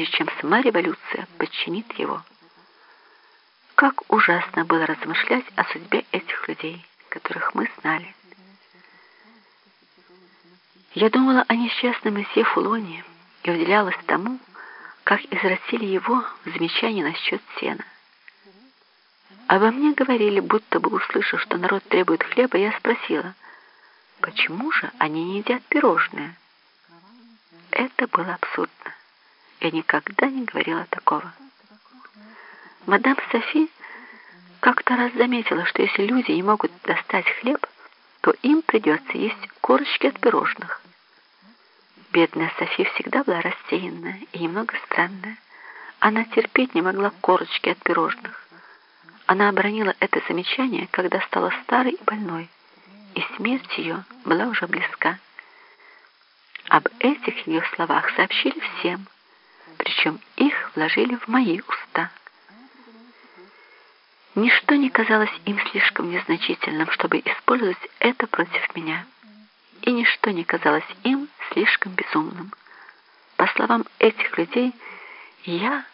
прежде чем сама революция подчинит его. Как ужасно было размышлять о судьбе этих людей, которых мы знали. Я думала о несчастном месье Фулоне и уделялась тому, как извратили его в замечании насчет сена. Обо мне говорили, будто бы услышав, что народ требует хлеба, я спросила, почему же они не едят пирожные? Это было абсурдно. Я никогда не говорила такого. Мадам Софи как-то раз заметила, что если люди не могут достать хлеб, то им придется есть корочки от пирожных. Бедная Софи всегда была рассеянная и немного странная. Она терпеть не могла корочки от пирожных. Она обронила это замечание, когда стала старой и больной, и смерть ее была уже близка. Об этих ее словах сообщили всем, причем их вложили в мои уста. Ничто не казалось им слишком незначительным, чтобы использовать это против меня и ничто не казалось им слишком безумным. По словам этих людей, я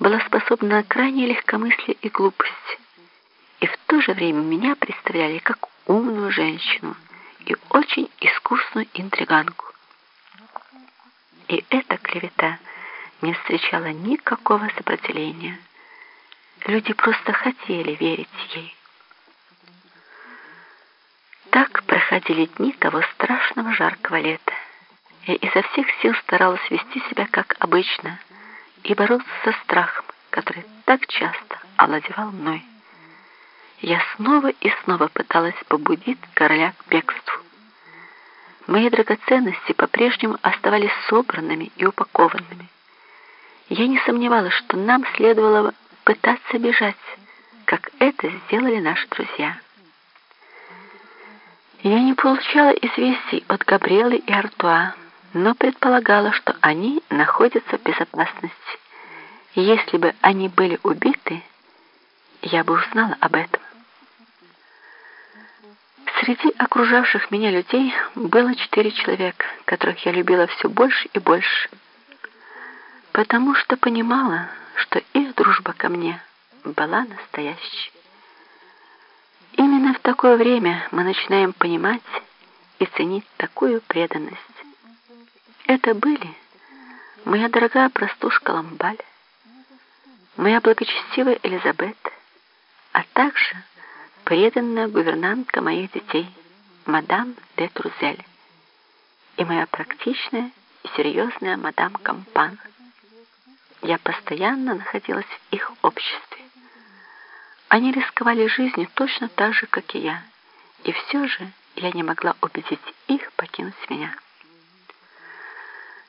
была способна на крайнее легкомыслие и глупость, и в то же время меня представляли как умную женщину и очень искусную интриганку. И эта клевета не встречала никакого сопротивления. Люди просто хотели верить ей. Так проходили дни того страшного жаркого лета. Я изо всех сил старалась вести себя как обычно и бороться со страхом, который так часто овладевал мной. Я снова и снова пыталась побудить короля к бегству. Мои драгоценности по-прежнему оставались собранными и упакованными. Я не сомневалась, что нам следовало пытаться бежать, как это сделали наши друзья. Я не получала известий от Габриэлы и Артуа, но предполагала, что они находятся в безопасности. Если бы они были убиты, я бы узнала об этом. Среди окружавших меня людей было четыре человека, которых я любила все больше и больше, потому что понимала, что их дружба ко мне была настоящей. Именно в такое время мы начинаем понимать и ценить такую преданность. Это были моя дорогая простушка Ламбаль, моя благочестивая Элизабет, а также преданная гувернантка моих детей, мадам де Трузель, и моя практичная и серьезная мадам Кампан. Я постоянно находилась в их обществе. Они рисковали жизнью точно так же, как и я, и все же я не могла убедить их покинуть меня.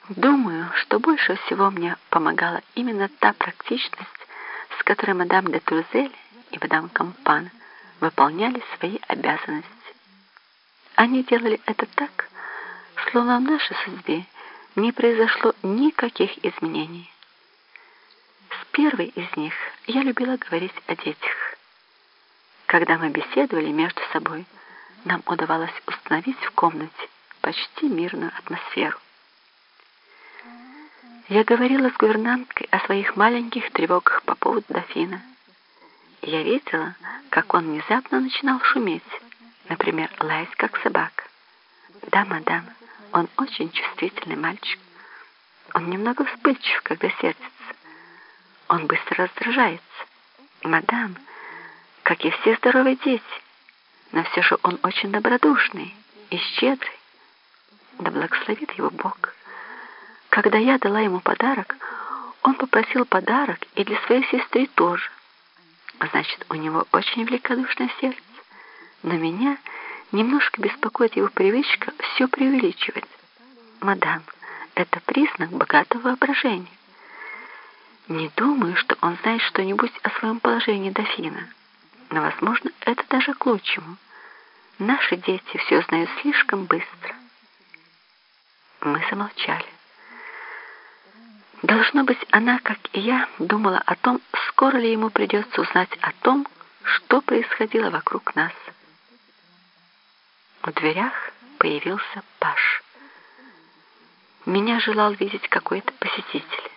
Думаю, что больше всего мне помогала именно та практичность, с которой мадам де Трузель и мадам Кампан выполняли свои обязанности. Они делали это так, словно в нашей судьбе не произошло никаких изменений. Первой из них я любила говорить о детях. Когда мы беседовали между собой, нам удавалось установить в комнате почти мирную атмосферу. Я говорила с гувернанткой о своих маленьких тревогах по поводу дофина. Я видела, как он внезапно начинал шуметь, например, лаять как собака. Да, мадам, он очень чувствительный мальчик. Он немного вспыльчив, когда сердится. Он быстро раздражается. Мадам, как и все здоровые дети. Но все же он очень добродушный и щедрый. Да благословит его Бог. Когда я дала ему подарок, он попросил подарок и для своей сестры тоже. Значит, у него очень великодушное сердце. Но меня немножко беспокоит его привычка все преувеличивать. Мадам, это признак богатого воображения. Не думаю, что он знает что-нибудь о своем положении дофина. Но, возможно, это даже к лучшему. Наши дети все знают слишком быстро. Мы замолчали. Должно быть, она, как и я, думала о том, скоро ли ему придется узнать о том, что происходило вокруг нас. В дверях появился Паш. Меня желал видеть какой-то посетитель.